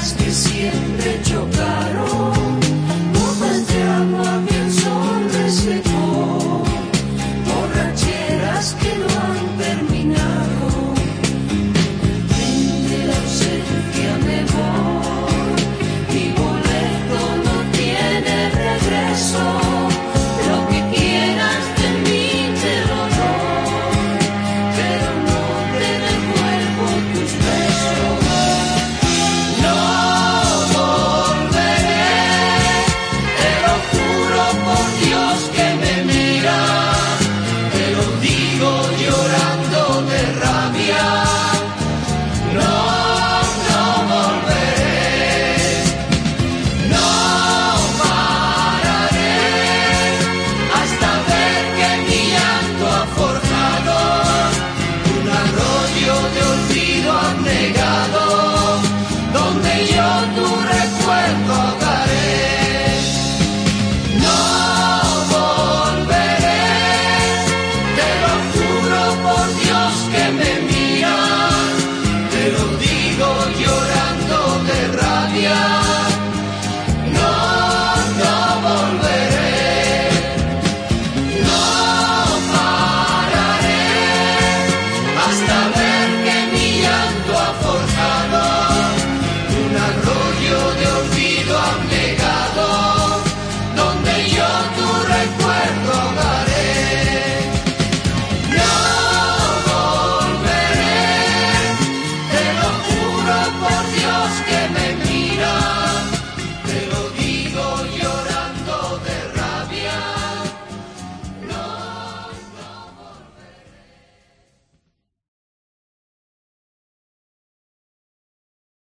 que siempre chocaron.